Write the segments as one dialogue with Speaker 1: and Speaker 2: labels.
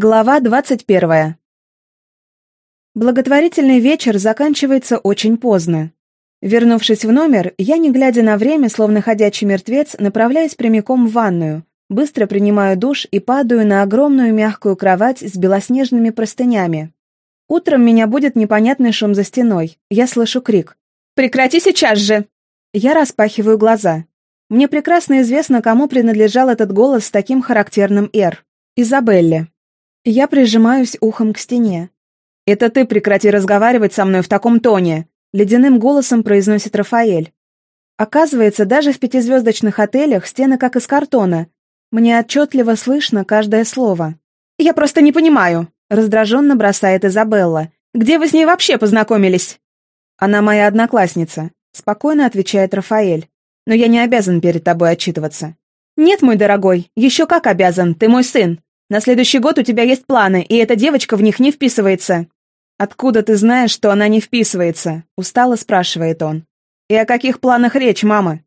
Speaker 1: Глава 21. Благотворительный вечер заканчивается очень поздно. Вернувшись в номер, я, не глядя на время, словно ходячий мертвец, направляюсь прямиком в ванную, быстро принимаю душ и падаю на огромную мягкую кровать с белоснежными простынями. Утром меня будет непонятный шум за стеной. Я слышу крик. «Прекрати сейчас же!» Я распахиваю глаза. Мне прекрасно известно, кому принадлежал этот голос с таким характерным «р». Изабелле. Я прижимаюсь ухом к стене. «Это ты прекрати разговаривать со мной в таком тоне!» Ледяным голосом произносит Рафаэль. Оказывается, даже в пятизвездочных отелях стены как из картона. Мне отчетливо слышно каждое слово. «Я просто не понимаю!» Раздраженно бросает Изабелла. «Где вы с ней вообще познакомились?» «Она моя одноклассница», — спокойно отвечает Рафаэль. «Но я не обязан перед тобой отчитываться». «Нет, мой дорогой, еще как обязан, ты мой сын. На следующий год у тебя есть планы, и эта девочка в них не вписывается». «Откуда ты знаешь, что она не вписывается?» — устало спрашивает он. «И о каких планах речь, мама?»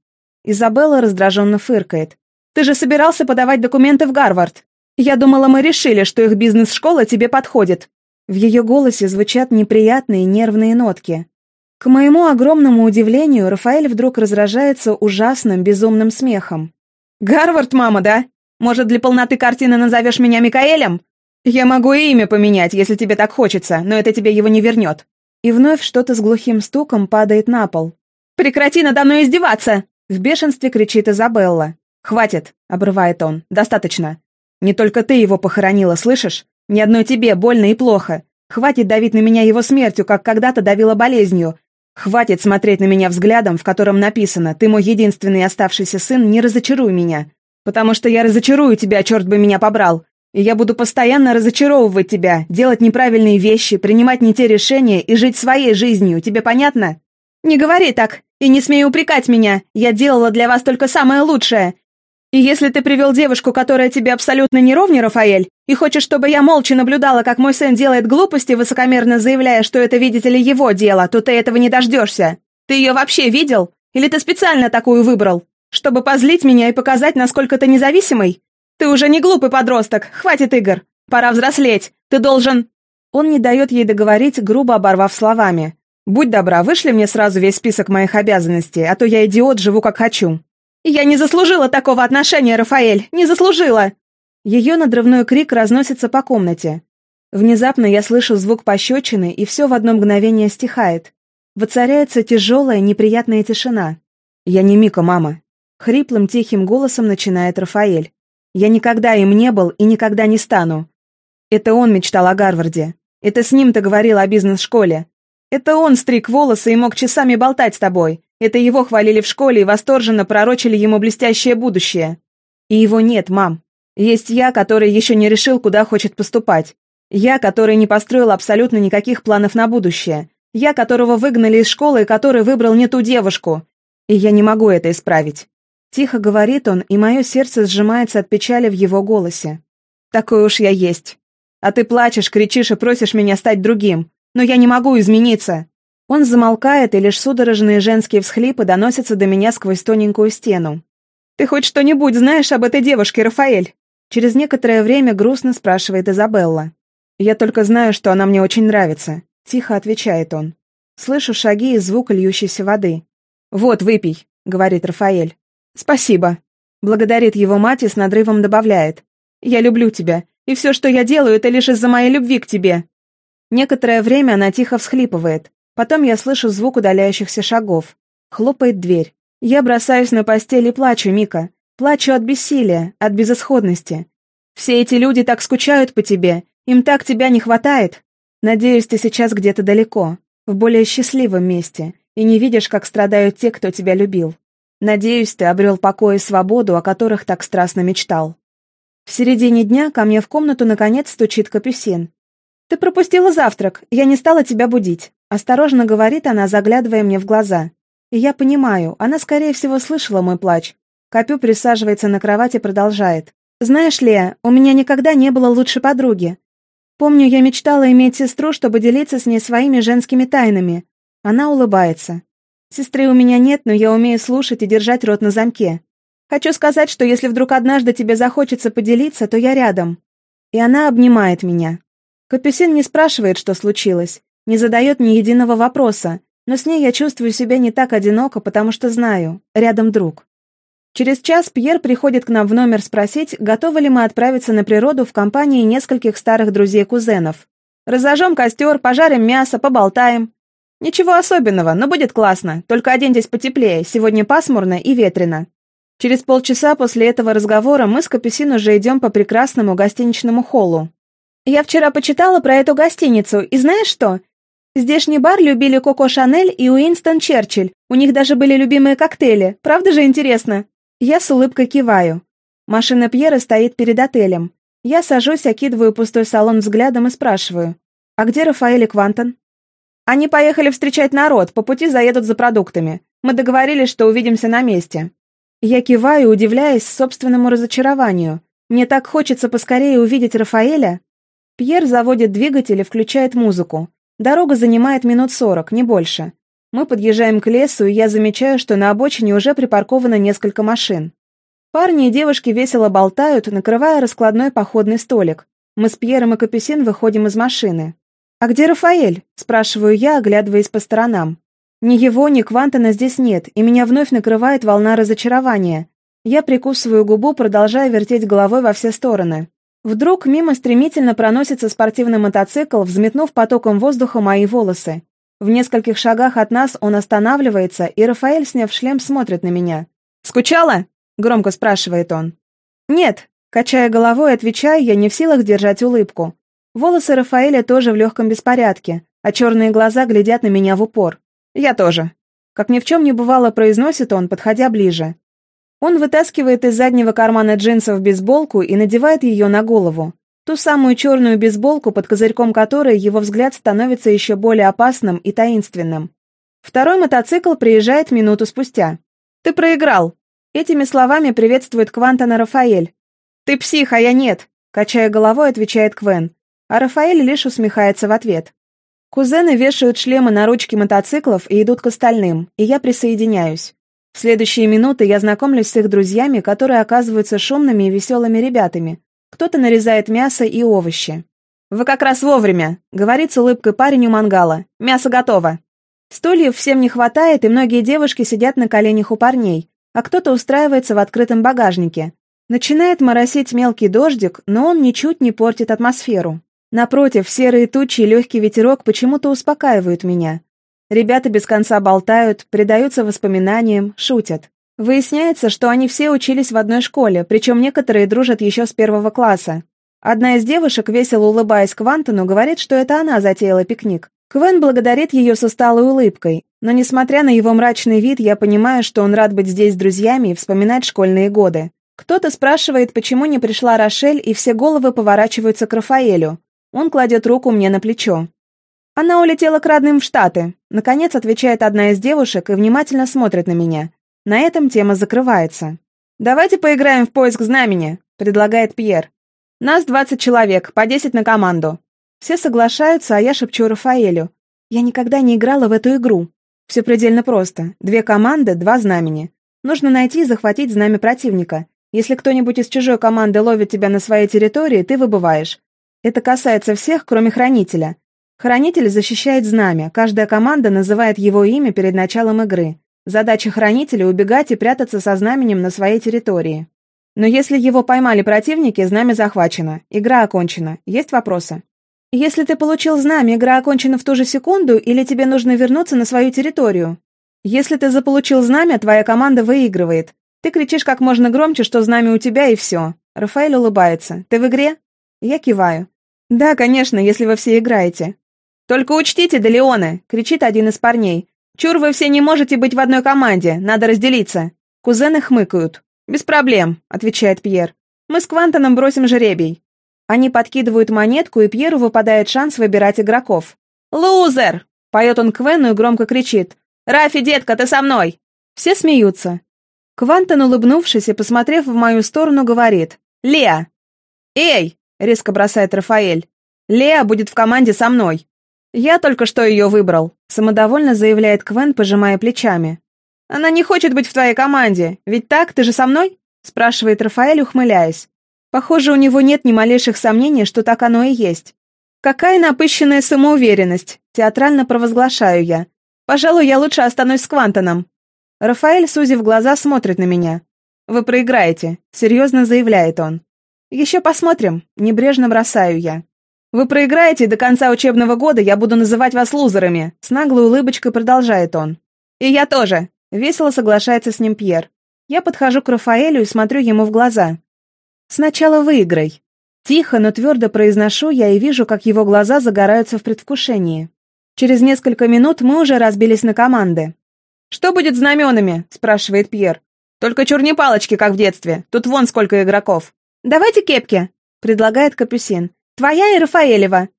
Speaker 1: Изабелла раздраженно фыркает. «Ты же собирался подавать документы в Гарвард. Я думала, мы решили, что их бизнес-школа тебе подходит». В ее голосе звучат неприятные нервные нотки. К моему огромному удивлению, Рафаэль вдруг разражается ужасным, безумным смехом. «Гарвард, мама, да? Может, для полноты картины назовешь меня Микаэлем? Я могу и имя поменять, если тебе так хочется, но это тебе его не вернет». И вновь что-то с глухим стуком падает на пол. «Прекрати надо мной издеваться!» В бешенстве кричит Изабелла. «Хватит!» — обрывает он. «Достаточно. Не только ты его похоронила, слышишь? Ни одной тебе больно и плохо. Хватит давить на меня его смертью, как когда-то давила болезнью. Хватит смотреть на меня взглядом, в котором написано «Ты мой единственный оставшийся сын, не разочаруй меня». Потому что я разочарую тебя, черт бы меня побрал. И я буду постоянно разочаровывать тебя, делать неправильные вещи, принимать не те решения и жить своей жизнью. Тебе понятно? Не говори так. И не смей упрекать меня. Я делала для вас только самое лучшее. И если ты привел девушку, которая тебе абсолютно не ровня, Рафаэль, и хочешь, чтобы я молча наблюдала, как мой сын делает глупости, высокомерно заявляя, что это, видите ли, его дело, то ты этого не дождешься. Ты ее вообще видел? Или ты специально такую выбрал? Чтобы позлить меня и показать, насколько ты независимый? Ты уже не глупый подросток, хватит игр. Пора взрослеть. Ты должен...» Он не дает ей договорить, грубо оборвав словами. «Будь добра, вышли мне сразу весь список моих обязанностей, а то я идиот, живу как хочу». «Я не заслужила такого отношения, Рафаэль, не заслужила!» Ее надрывной крик разносится по комнате. Внезапно я слышу звук пощечины, и все в одно мгновение стихает. Воцаряется тяжелая, неприятная тишина. «Я не Мика, мама. Хриплым тихим голосом начинает Рафаэль. «Я никогда им не был и никогда не стану. Это он мечтал о Гарварде. Это с ним ты говорил о бизнес-школе. Это он стриг волосы и мог часами болтать с тобой. Это его хвалили в школе и восторженно пророчили ему блестящее будущее. И его нет, мам. Есть я, который еще не решил, куда хочет поступать. Я, который не построил абсолютно никаких планов на будущее. Я, которого выгнали из школы и который выбрал не ту девушку. И я не могу это исправить. Тихо говорит он, и мое сердце сжимается от печали в его голосе. «Такой уж я есть. А ты плачешь, кричишь и просишь меня стать другим. Но я не могу измениться!» Он замолкает, и лишь судорожные женские всхлипы доносятся до меня сквозь тоненькую стену. «Ты хоть что-нибудь знаешь об этой девушке, Рафаэль?» Через некоторое время грустно спрашивает Изабелла. «Я только знаю, что она мне очень нравится», — тихо отвечает он. Слышу шаги и звук льющейся воды. «Вот, выпей», — говорит Рафаэль. «Спасибо», — благодарит его мать и с надрывом добавляет. «Я люблю тебя, и все, что я делаю, это лишь из-за моей любви к тебе». Некоторое время она тихо всхлипывает. Потом я слышу звук удаляющихся шагов. Хлопает дверь. Я бросаюсь на постель и плачу, Мика. Плачу от бессилия, от безысходности. Все эти люди так скучают по тебе, им так тебя не хватает. Надеюсь, ты сейчас где-то далеко, в более счастливом месте, и не видишь, как страдают те, кто тебя любил. Надеюсь, ты обрел покой и свободу, о которых так страстно мечтал. В середине дня ко мне в комнату наконец стучит Капюсин. «Ты пропустила завтрак, я не стала тебя будить», — осторожно говорит она, заглядывая мне в глаза. И я понимаю, она, скорее всего, слышала мой плач. Капю присаживается на кровать и продолжает. «Знаешь, Лея, у меня никогда не было лучшей подруги. Помню, я мечтала иметь сестру, чтобы делиться с ней своими женскими тайнами». Она улыбается. Сестры у меня нет, но я умею слушать и держать рот на замке. Хочу сказать, что если вдруг однажды тебе захочется поделиться, то я рядом. и она обнимает меня. Капюсин не спрашивает, что случилось, не задает ни единого вопроса, но с ней я чувствую себя не так одиноко, потому что знаю, рядом друг. Через час Пьер приходит к нам в номер спросить, готовы ли мы отправиться на природу в компании нескольких старых друзей-кузенов. Разожжем костер, пожарим мясо, поболтаем. Ничего особенного, но будет классно, только оденьтесь потеплее, сегодня пасмурно и ветрено. Через полчаса после этого разговора мы с Капюсин уже идем по прекрасному гостиничному холлу. Я вчера почитала про эту гостиницу, и знаешь что? Здешний бар любили Коко Шанель и Уинстон Черчилль, у них даже были любимые коктейли, правда же интересно? Я с улыбкой киваю. Машина Пьера стоит перед отелем. Я сажусь, окидываю пустой салон взглядом и спрашиваю. «А где Рафаэль и Квантон?» «Они поехали встречать народ, по пути заедут за продуктами. Мы договорились, что увидимся на месте». Я киваю, удивляясь собственному разочарованию. Мне так хочется поскорее увидеть Рафаэля. Пьер заводит двигатель и включает музыку. Дорога занимает минут сорок, не больше. Мы подъезжаем к лесу, и я замечаю, что на обочине уже припарковано несколько машин. Парни и девушки весело болтают, накрывая раскладной походный столик. Мы с Пьером и Капюсин выходим из машины. «А где Рафаэль?» – спрашиваю я, оглядываясь по сторонам. Ни его, ни Квантона здесь нет, и меня вновь накрывает волна разочарования. Я прикусываю губу, продолжая вертеть головой во все стороны. Вдруг мимо стремительно проносится спортивный мотоцикл, взметнув потоком воздуха мои волосы. В нескольких шагах от нас он останавливается, и Рафаэль, сняв шлем, смотрит на меня. «Скучала?» — громко спрашивает он. «Нет», — качая головой, отвечаю я, не в силах держать улыбку. Волосы Рафаэля тоже в легком беспорядке, а черные глаза глядят на меня в упор. «Я тоже». Как ни в чем не бывало, произносит он, подходя ближе. Он вытаскивает из заднего кармана джинсов бейсболку и надевает ее на голову. Ту самую черную бейсболку, под козырьком которой его взгляд становится еще более опасным и таинственным. Второй мотоцикл приезжает минуту спустя. «Ты проиграл!» Этими словами приветствует Квантона Рафаэль. «Ты псих, а я нет!» Качая головой, отвечает Квен. А Рафаэль лишь усмехается в ответ. Кузены вешают шлемы на ручки мотоциклов и идут к остальным, и я присоединяюсь. В следующие минуты я знакомлюсь с их друзьями, которые оказываются шумными и веселыми ребятами. Кто-то нарезает мясо и овощи. «Вы как раз вовремя», — говорит с улыбкой парень у мангала. «Мясо готово». Стульев всем не хватает, и многие девушки сидят на коленях у парней, а кто-то устраивается в открытом багажнике. Начинает моросить мелкий дождик, но он ничуть не портит атмосферу. Напротив, серые тучи и легкий ветерок почему-то успокаивают меня. Ребята без конца болтают, предаются воспоминаниям, шутят. Выясняется, что они все учились в одной школе, причем некоторые дружат еще с первого класса. Одна из девушек, весело улыбаясь Квантону, говорит, что это она затеяла пикник. Квен благодарит ее с усталой улыбкой, но несмотря на его мрачный вид, я понимаю, что он рад быть здесь с друзьями и вспоминать школьные годы. Кто-то спрашивает, почему не пришла Рошель, и все головы поворачиваются к Рафаэлю. Он кладет руку мне на плечо. «Она улетела к родным в Штаты», — наконец отвечает одна из девушек и внимательно смотрит на меня. На этом тема закрывается. «Давайте поиграем в поиск знамени», — предлагает Пьер. «Нас 20 человек, по 10 на команду». Все соглашаются, а я шепчу Рафаэлю. «Я никогда не играла в эту игру. Все предельно просто. Две команды, два знамени. Нужно найти и захватить знамя противника. Если кто-нибудь из чужой команды ловит тебя на своей территории, ты выбываешь. Это касается всех, кроме хранителя. Хранитель защищает знамя, каждая команда называет его имя перед началом игры. Задача хранителя – убегать и прятаться со знаменем на своей территории. Но если его поймали противники, знамя захвачено. Игра окончена. Есть вопросы? Если ты получил знамя, игра окончена в ту же секунду, или тебе нужно вернуться на свою территорию? Если ты заполучил знамя, твоя команда выигрывает. Ты кричишь как можно громче, что знамя у тебя, и все. Рафаэль улыбается. Ты в игре? Я киваю. «Да, конечно, если вы все играете». «Только учтите, Делеоне!» — кричит один из парней. «Чур вы все не можете быть в одной команде, надо разделиться». Кузены хмыкают. «Без проблем», — отвечает Пьер. «Мы с Квантоном бросим жеребий». Они подкидывают монетку, и Пьеру выпадает шанс выбирать игроков. «Лузер!» — поет он Квену и громко кричит. «Рафи, детка, ты со мной!» Все смеются. Квантон, улыбнувшись и посмотрев в мою сторону, говорит. «Леа!» «Эй!» Резко бросает Рафаэль. «Леа будет в команде со мной». «Я только что ее выбрал», — самодовольно заявляет Квен, пожимая плечами. «Она не хочет быть в твоей команде, ведь так, ты же со мной?» — спрашивает Рафаэль, ухмыляясь. Похоже, у него нет ни малейших сомнений, что так оно и есть. «Какая напыщенная самоуверенность!» — театрально провозглашаю я. «Пожалуй, я лучше останусь с Квантоном». Рафаэль, сузив глаза, смотрит на меня. «Вы проиграете», — серьезно заявляет он. «Еще посмотрим», — небрежно бросаю я. «Вы проиграете, и до конца учебного года я буду называть вас лузерами», — с наглой улыбочкой продолжает он. «И я тоже», — весело соглашается с ним Пьер. Я подхожу к Рафаэлю и смотрю ему в глаза. «Сначала выиграй». Тихо, но твердо произношу я и вижу, как его глаза загораются в предвкушении. Через несколько минут мы уже разбились на команды. «Что будет знаменами?» — спрашивает Пьер. «Только чурни палочки, как в детстве. Тут вон сколько игроков». «Давайте кепки», — предлагает Капюсин. «Твоя и Рафаэлева».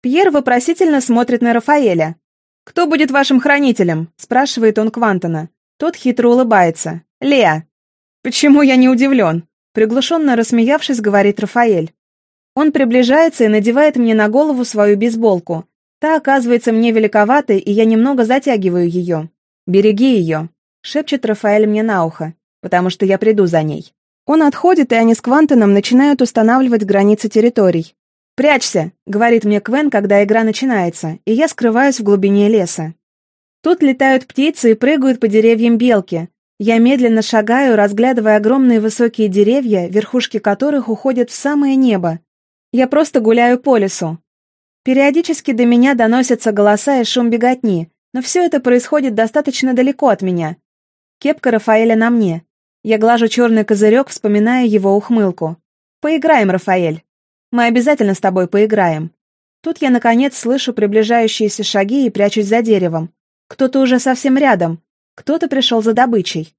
Speaker 1: Пьер вопросительно смотрит на Рафаэля. «Кто будет вашим хранителем?» — спрашивает он Квантона. Тот хитро улыбается. «Леа». «Почему я не удивлен?» Приглушенно рассмеявшись, говорит Рафаэль. Он приближается и надевает мне на голову свою бейсболку. Та оказывается мне великоватой, и я немного затягиваю ее. «Береги ее», — шепчет Рафаэль мне на ухо, потому что я приду за ней. Он отходит, и они с Квантоном начинают устанавливать границы территорий. «Прячься», — говорит мне Квен, когда игра начинается, и я скрываюсь в глубине леса. Тут летают птицы и прыгают по деревьям белки, я медленно шагаю, разглядывая огромные высокие деревья, верхушки которых уходят в самое небо. Я просто гуляю по лесу. Периодически до меня доносятся голоса и шум беготни, но все это происходит достаточно далеко от меня. Кепка Рафаэля на мне. Я глажу черный козырек, вспоминая его ухмылку. «Поиграем, Рафаэль. Мы обязательно с тобой поиграем». Тут я, наконец, слышу приближающиеся шаги и прячусь за деревом. Кто-то уже совсем рядом. Кто-то пришел за добычей.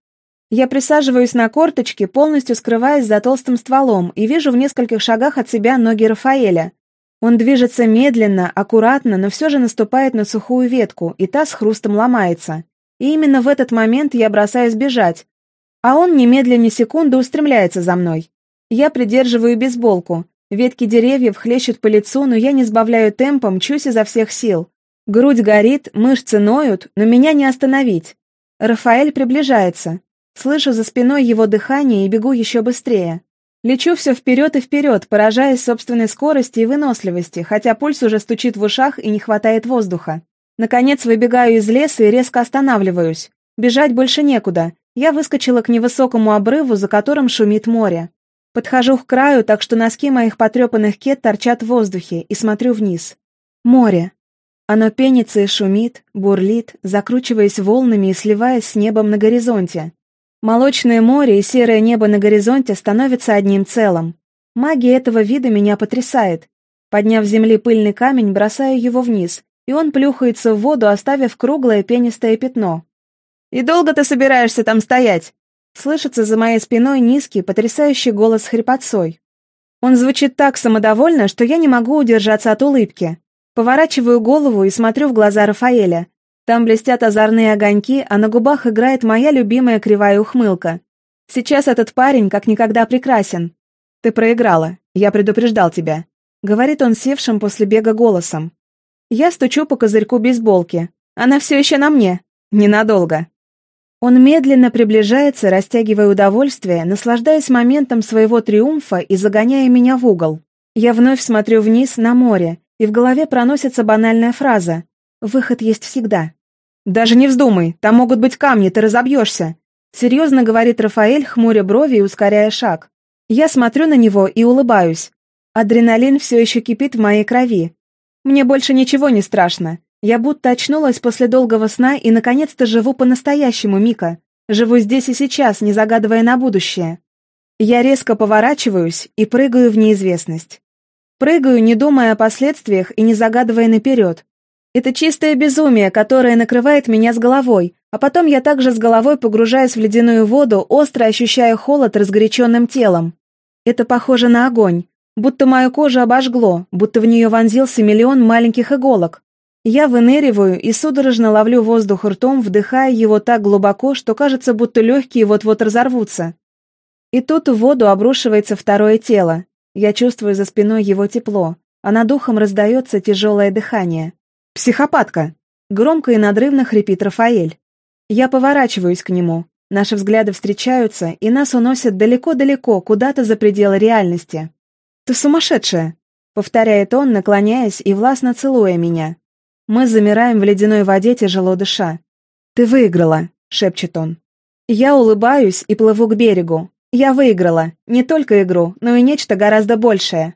Speaker 1: Я присаживаюсь на корточки, полностью скрываясь за толстым стволом, и вижу в нескольких шагах от себя ноги Рафаэля. Он движется медленно, аккуратно, но все же наступает на сухую ветку, и та с хрустом ломается. И именно в этот момент я бросаюсь бежать. А он немедленно ни секунды устремляется за мной. Я придерживаю бейсболку. Ветки деревьев хлещут по лицу, но я не сбавляю темпа, мчусь изо всех сил. Грудь горит, мышцы ноют, но меня не остановить. Рафаэль приближается. Слышу за спиной его дыхание и бегу еще быстрее. Лечу все вперед и вперед, поражаясь собственной скорости и выносливости, хотя пульс уже стучит в ушах и не хватает воздуха. Наконец выбегаю из леса и резко останавливаюсь. Бежать больше некуда. Я выскочила к невысокому обрыву, за которым шумит море. Подхожу к краю, так что носки моих потрепанных кет торчат в воздухе, и смотрю вниз. Море. Оно пенится и шумит, бурлит, закручиваясь волнами и сливаясь с небом на горизонте. Молочное море и серое небо на горизонте становятся одним целым. Магия этого вида меня потрясает. Подняв с земли пыльный камень, бросаю его вниз, и он плюхается в воду, оставив круглое пенистое пятно. «И долго ты собираешься там стоять?» Слышится за моей спиной низкий, потрясающий голос хрипотцой. Он звучит так самодовольно, что я не могу удержаться от улыбки. Поворачиваю голову и смотрю в глаза Рафаэля. Там блестят озорные огоньки, а на губах играет моя любимая кривая ухмылка. Сейчас этот парень как никогда прекрасен. Ты проиграла. Я предупреждал тебя. Говорит он севшим после бега голосом. Я стучу по козырьку бейсболки. Она все еще на мне. Ненадолго. Он медленно приближается, растягивая удовольствие, наслаждаясь моментом своего триумфа и загоняя меня в угол. Я вновь смотрю вниз на море, и в голове проносится банальная фраза «Выход есть всегда». «Даже не вздумай, там могут быть камни, ты разобьешься», серьезно говорит Рафаэль, хмуря брови и ускоряя шаг. Я смотрю на него и улыбаюсь. Адреналин все еще кипит в моей крови. Мне больше ничего не страшно. Я будто очнулась после долгого сна и наконец-то живу по-настоящему, Мика. Живу здесь и сейчас, не загадывая на будущее. Я резко поворачиваюсь и прыгаю в неизвестность. Прыгаю, не думая о последствиях и не загадывая наперед. Это чистое безумие, которое накрывает меня с головой, а потом я также с головой погружаюсь в ледяную воду, остро ощущая холод разгоряченным телом. Это похоже на огонь, будто мою кожу обожгло, будто в нее вонзился миллион маленьких иголок. Я выныриваю и судорожно ловлю воздух ртом, вдыхая его так глубоко, что кажется, будто легкие вот-вот разорвутся. И тут в воду обрушивается второе тело, я чувствую за спиной его тепло, а над ухом раздается тяжелое дыхание. «Психопатка!» — громко и надрывно хрипит Рафаэль. Я поворачиваюсь к нему. Наши взгляды встречаются, и нас уносят далеко-далеко, куда-то за пределы реальности. «Ты сумасшедшая!» — повторяет он, наклоняясь и властно целуя меня. Мы замираем в ледяной воде, тяжело дыша. «Ты выиграла!» — шепчет он. Я улыбаюсь и плыву к берегу. Я выиграла. Не только игру, но и нечто гораздо большее.